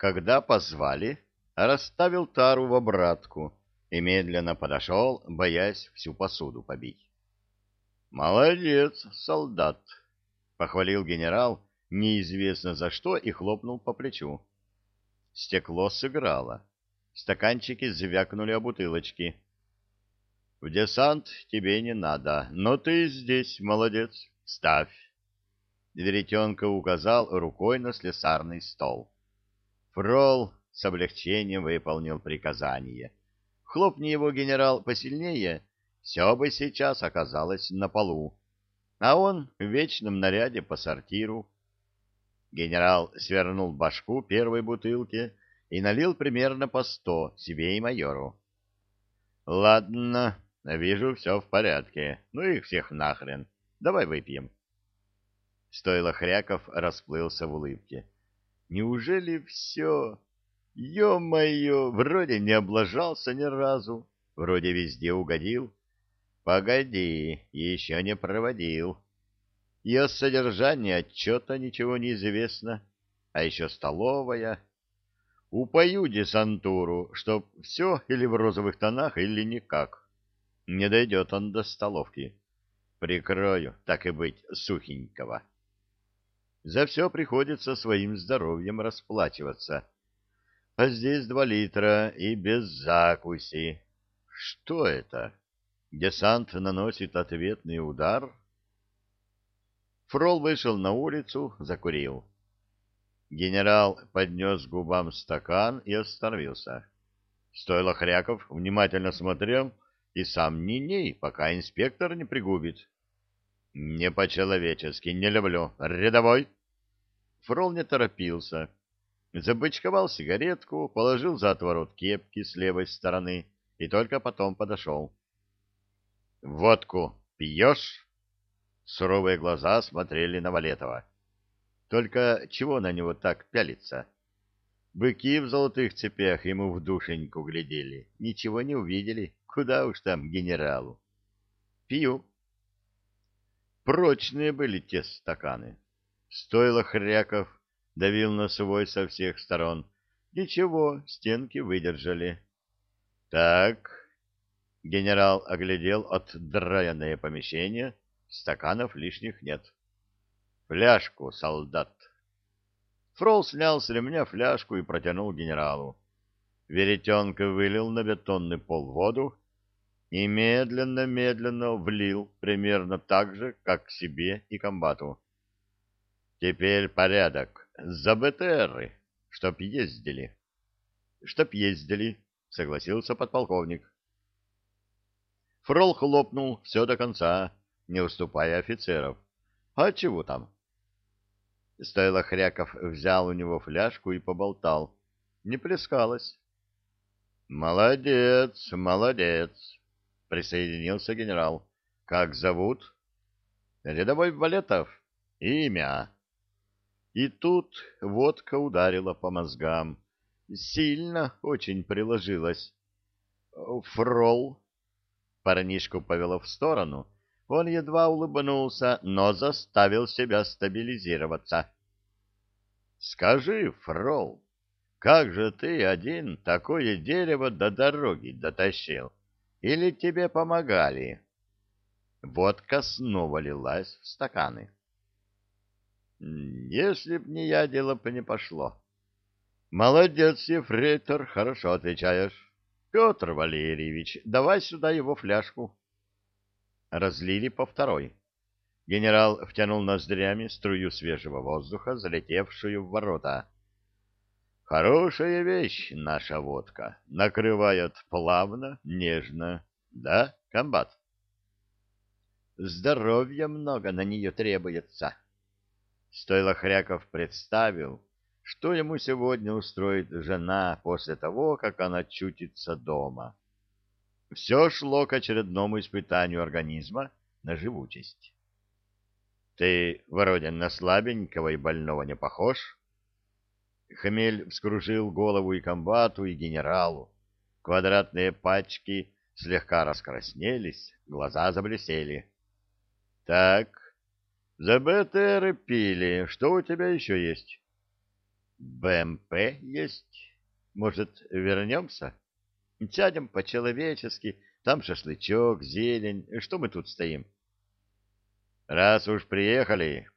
Когда позвали, расставил тару в обратку и медленно подошел, боясь всю посуду побить. «Молодец, солдат!» — похвалил генерал, неизвестно за что, и хлопнул по плечу. Стекло сыграло. Стаканчики звякнули о бутылочки. «В десант тебе не надо, но ты здесь молодец. Ставь!» Веретенко указал рукой на слесарный стол. Фрол с облегчением выполнил приказание. Хлопни его генерал посильнее, все бы сейчас оказалось на полу, а он в вечном наряде по сортиру. Генерал свернул башку первой бутылки и налил примерно по сто себе и майору. — Ладно, вижу, все в порядке. Ну их всех нахрен. Давай выпьем. Стойло Хряков расплылся в улыбке. Неужели все? Ё-моё, вроде не облажался ни разу, вроде везде угодил. Погоди, еще не проводил. И о содержании отчета ничего не известно, а еще столовая. Упою десантуру, чтоб все или в розовых тонах, или никак. Не дойдет он до столовки. Прикрою, так и быть, сухенького. За все приходится своим здоровьем расплачиваться. А здесь два литра и без закуси. Что это? Десант наносит ответный удар? Фрол вышел на улицу, закурил. Генерал поднес губам стакан и остановился. Стойло Хряков внимательно смотрел и сам не ней, пока инспектор не пригубит. Не по-человечески, не люблю. Рядовой. Фрол не торопился. Забычковал сигаретку, положил за отворот кепки с левой стороны и только потом подошел. — Водку пьешь? Суровые глаза смотрели на Валетова. Только чего на него так пялиться? Быки в золотых цепях ему в душеньку глядели. Ничего не увидели. Куда уж там генералу? Пью. Прочные были те стаканы. Стоило хряков, давил на свой со всех сторон. Ничего, стенки выдержали. Так, генерал оглядел отдраенное помещение, стаканов лишних нет. Фляжку, солдат. Фрол снял с ремня фляжку и протянул генералу. Веретенко вылил на бетонный пол воду и медленно-медленно влил примерно так же, как себе и комбату. Теперь порядок. За БТРы, чтоб ездили. Чтоб ездили, согласился подполковник. Фрол хлопнул все до конца, не уступая офицеров. А чего там? Стоило Хряков взял у него фляжку и поболтал. Не плескалось. Молодец, молодец, присоединился генерал. Как зовут? Рядовой Валетов. Имя. И тут водка ударила по мозгам. Сильно очень приложилась. Фрол. Парнишку повело в сторону. Он едва улыбнулся, но заставил себя стабилизироваться. «Скажи, Фрол, как же ты один такое дерево до дороги дотащил? Или тебе помогали?» Водка снова лилась в стаканы. Если б не я, дело бы не пошло. Молодец, ефрейтор, хорошо отвечаешь. Петр Валерьевич, давай сюда его фляжку. Разлили по второй. Генерал втянул ноздрями струю свежего воздуха, залетевшую в ворота. Хорошая вещь наша водка. Накрывает плавно, нежно. Да, комбат? Здоровья много на нее требуется. Стойло Хряков представил, что ему сегодня устроит жена после того, как она чутится дома. Все шло к очередному испытанию организма на живучесть. «Ты, вроде на слабенького и больного не похож?» Хмель вскружил голову и комбату, и генералу. Квадратные пачки слегка раскраснелись, глаза заблестели. «Так, за БТР пили. Что у тебя еще есть? БМП есть. Может, вернемся? Сядем по-человечески, там шашлычок, зелень. Что мы тут стоим? Раз уж приехали,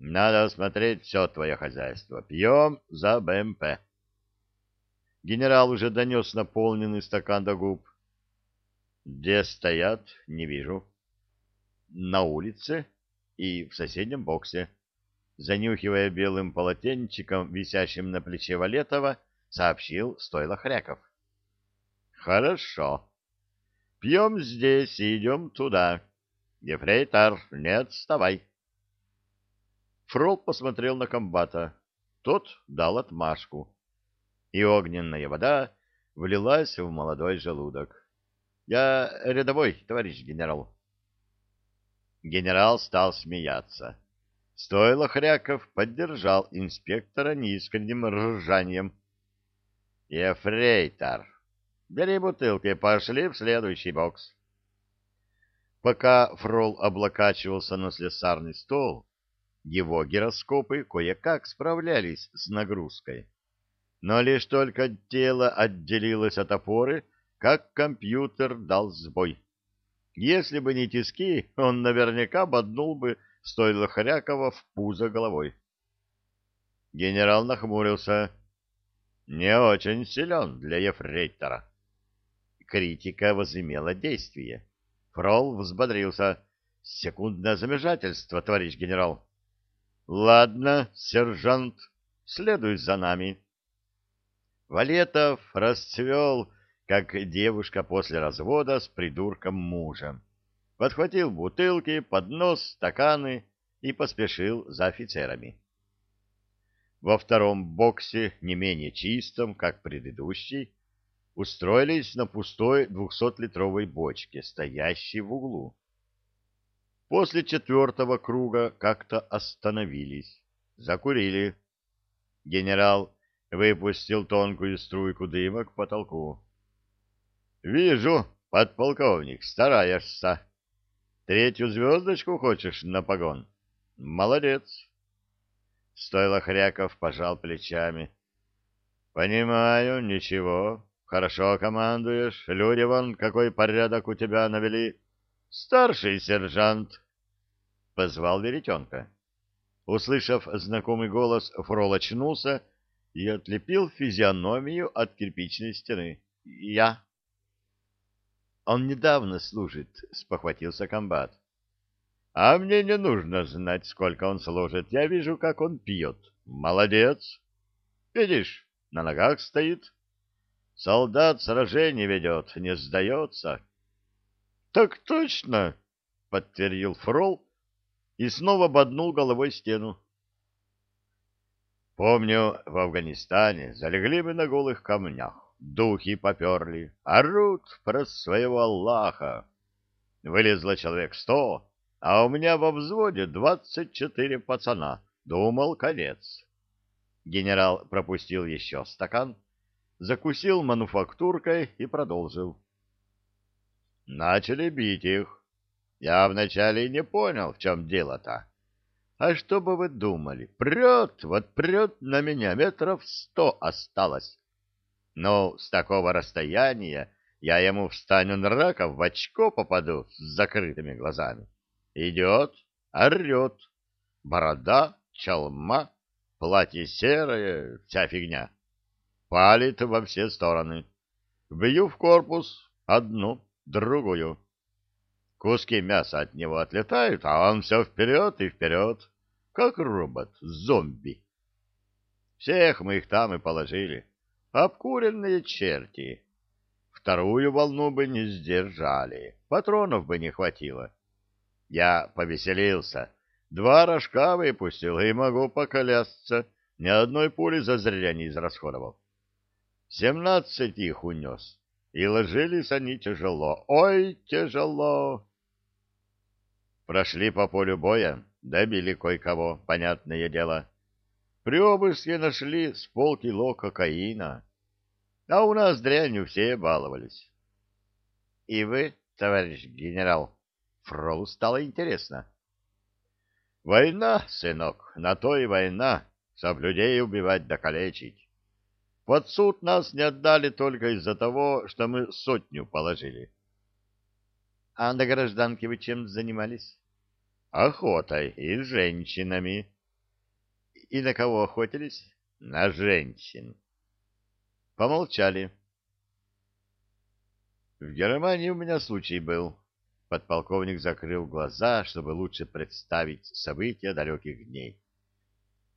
надо осмотреть все твое хозяйство. Пьем за БМП. Генерал уже донес наполненный стакан до губ. Где стоят, не вижу. На улице и в соседнем боксе. Занюхивая белым полотенчиком, висящим на плече Валетова, сообщил стойло Хряков. Хорошо. Пьем здесь и идем туда. Ефрейтор, не отставай. Фрол посмотрел на комбата. Тот дал отмашку. И огненная вода влилась в молодой желудок. Я рядовой, товарищ генерал. Генерал стал смеяться. Стоило Хряков поддержал инспектора неискренним ржанием. «Ефрейтор, бери бутылки, пошли в следующий бокс». Пока Фрол облокачивался на слесарный стол, его гироскопы кое-как справлялись с нагрузкой. Но лишь только тело отделилось от опоры, как компьютер дал сбой. Если бы не тиски, он наверняка боднул бы стоило Хрякова в пузо головой. Генерал нахмурился. Не очень силен для ефрейтора. Критика возымела действие. Фрол взбодрился. Секундное замешательство, товарищ генерал. Ладно, сержант, следуй за нами. Валетов расцвел, как девушка после развода с придурком мужем. Подхватил бутылки, поднос, стаканы и поспешил за офицерами. Во втором боксе, не менее чистом, как предыдущий, устроились на пустой двухсотлитровой бочке, стоящей в углу. После четвертого круга как-то остановились, закурили. Генерал выпустил тонкую струйку дыма к потолку. — Вижу, подполковник, стараешься. Третью звездочку хочешь на погон? Молодец. Стойло Хряков пожал плечами. — Понимаю, ничего. Хорошо командуешь. Люди вон, какой порядок у тебя навели. Старший сержант. Позвал Веретенка. Услышав знакомый голос, Фрол очнулся и отлепил физиономию от кирпичной стены. — Я. — Он недавно служит, — спохватился комбат. — А мне не нужно знать, сколько он служит. Я вижу, как он пьет. Молодец. Видишь, на ногах стоит. Солдат сражение ведет, не сдается. — Так точно, — подтвердил Фрол и снова боднул головой стену. Помню, в Афганистане залегли мы на голых камнях, духи поперли, орут про своего Аллаха. Вылезло человек сто, а у меня во взводе двадцать четыре пацана. Думал, конец. Генерал пропустил еще стакан, закусил мануфактуркой и продолжил. Начали бить их. Я вначале не понял, в чем дело-то. А что бы вы думали? Прет, вот прет на меня, метров сто осталось. Но с такого расстояния я ему встану на рака в очко попаду с закрытыми глазами. Идет, орет. Борода, чалма, платье серое, вся фигня. Палит во все стороны. Бью в корпус одну, другую. Куски мяса от него отлетают, а он все вперед и вперед как робот, зомби. Всех мы их там и положили. Обкуренные черти. Вторую волну бы не сдержали, патронов бы не хватило. Я повеселился, два рожка выпустил и могу поколясться, ни одной пули зазря не израсходовал. Семнадцать их унес, и ложились они тяжело, ой, тяжело. Прошли по полю боя, Добили кое-кого, понятное дело. При обыске нашли с полкило кокаина. А у нас дрянью все баловались. — И вы, товарищ генерал? Фролу стало интересно. — Война, сынок, на то и война. соблюдей убивать да калечить. Под суд нас не отдали только из-за того, что мы сотню положили. — А на гражданке вы чем занимались? — Охотой и женщинами. — И на кого охотились? — На женщин. Помолчали. — В Германии у меня случай был. Подполковник закрыл глаза, чтобы лучше представить события далеких дней.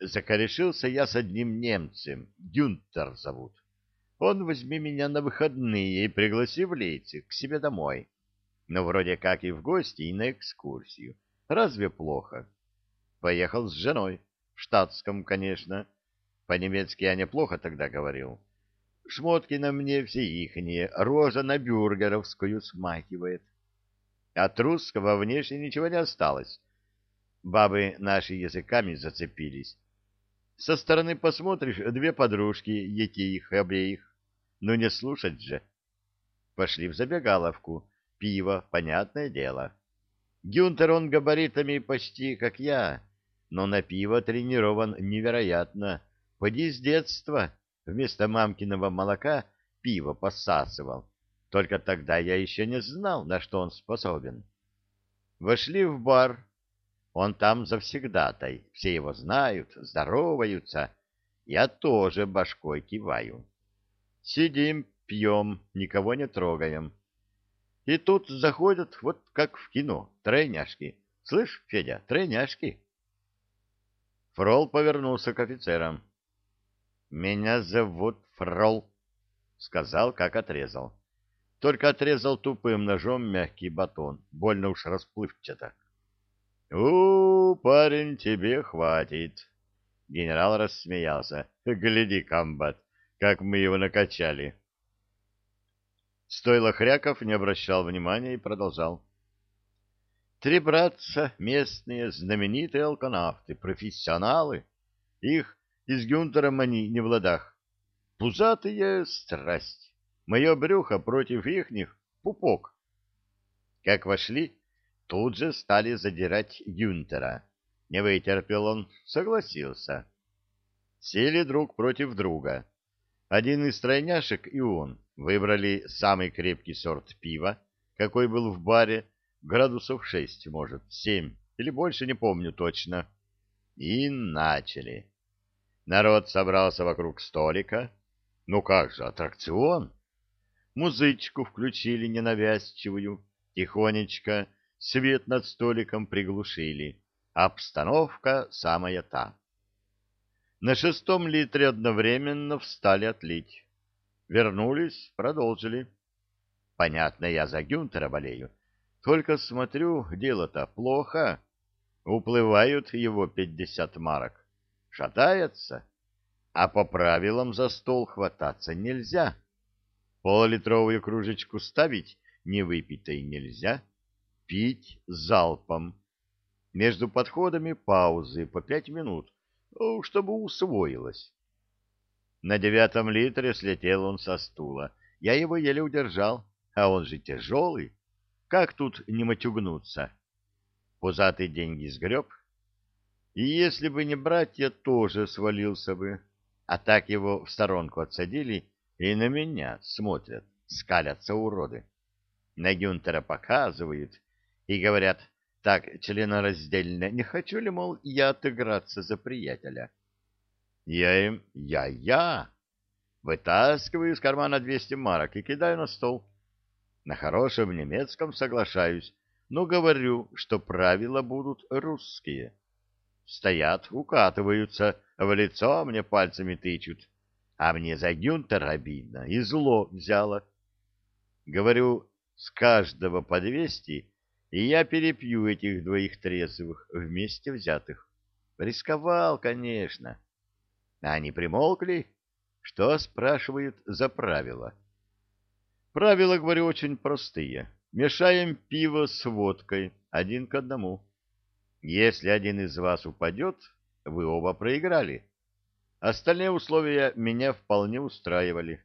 Закорешился я с одним немцем, Гюнтер зовут. Он возьми меня на выходные и пригласи в Лейпциг к себе домой. Но вроде как и в гости, и на экскурсию. Разве плохо? Поехал с женой. В штатском, конечно. По-немецки я неплохо тогда говорил. Шмотки на мне все ихние, рожа на бюргеровскую смахивает. От русского внешне ничего не осталось. Бабы наши языками зацепились со стороны посмотришь, две подружки, ети их обеих. Ну не слушать же. Пошли в забегаловку. Пиво, понятное дело. Гюнтер он габаритами почти как я, но на пиво тренирован невероятно. Поди с детства вместо мамкиного молока пиво посасывал. Только тогда я еще не знал, на что он способен. Вошли в бар, он там завсегдатай, все его знают, здороваются. Я тоже башкой киваю. Сидим, пьем, никого не трогаем. И тут заходят, вот как в кино, тройняшки. Слышь, Федя, тройняшки. Фрол повернулся к офицерам. «Меня зовут Фрол», — сказал, как отрезал. Только отрезал тупым ножом мягкий батон, больно уж расплывчато. — У, парень, тебе хватит. Генерал рассмеялся. — Гляди, комбат, как мы его накачали. Стойло Хряков не обращал внимания и продолжал. Три братца, местные, знаменитые алканавты, профессионалы. Их из Гюнтером они не в ладах. Пузатые страсть. Мое брюхо против ихних — пупок. Как вошли, тут же стали задирать Гюнтера. Не вытерпел он, согласился. Сели друг против друга. Один из тройняшек и он выбрали самый крепкий сорт пива, какой был в баре, градусов шесть, может, семь, или больше, не помню точно. И начали. Народ собрался вокруг столика. Ну как же, аттракцион? Музычку включили ненавязчивую, тихонечко, свет над столиком приглушили. Обстановка самая та. На шестом литре одновременно встали отлить. Вернулись, продолжили. Понятно, я за Гюнтера болею. Только смотрю, дело-то плохо. Уплывают его пятьдесят марок. Шатается. А по правилам за стол хвататься нельзя. Полулитровую кружечку ставить не выпитой нельзя пить залпом. Между подходами паузы по пять минут, ну, чтобы усвоилось. На девятом литре слетел он со стула. Я его еле удержал, а он же тяжелый. Как тут не матюгнуться? Пузатый деньги сгреб. И если бы не братья, тоже свалился бы. А так его в сторонку отсадили и на меня смотрят, скалятся уроды. На Гюнтера показывают, и говорят так членораздельно, не хочу ли, мол, я отыграться за приятеля. Я им «я-я», вытаскиваю из кармана двести марок и кидаю на стол. На хорошем немецком соглашаюсь, но говорю, что правила будут русские. Стоят, укатываются, в лицо мне пальцами тычут, а мне за Гюнтер обидно и зло взяло. Говорю, с каждого по двести и я перепью этих двоих трезвых, вместе взятых. Рисковал, конечно. А они примолкли. Что, спрашивают, за правила? Правила, говорю, очень простые. Мешаем пиво с водкой, один к одному. Если один из вас упадет, вы оба проиграли. Остальные условия меня вполне устраивали.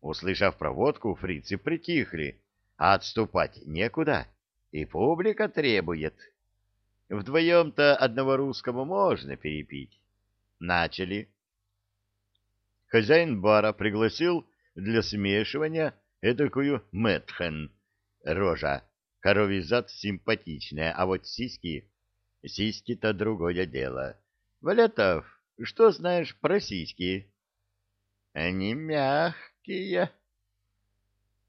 Услышав проводку, фрицы притихли, а отступать некуда и публика требует. Вдвоем-то одного русского можно перепить. начали. Хозяин бара пригласил для смешивания эдакую мэтхэн, рожа, коровий зад симпатичная, а вот сиськи... Сиськи-то другое дело. Валетов, что знаешь про сиськи? Они мягкие,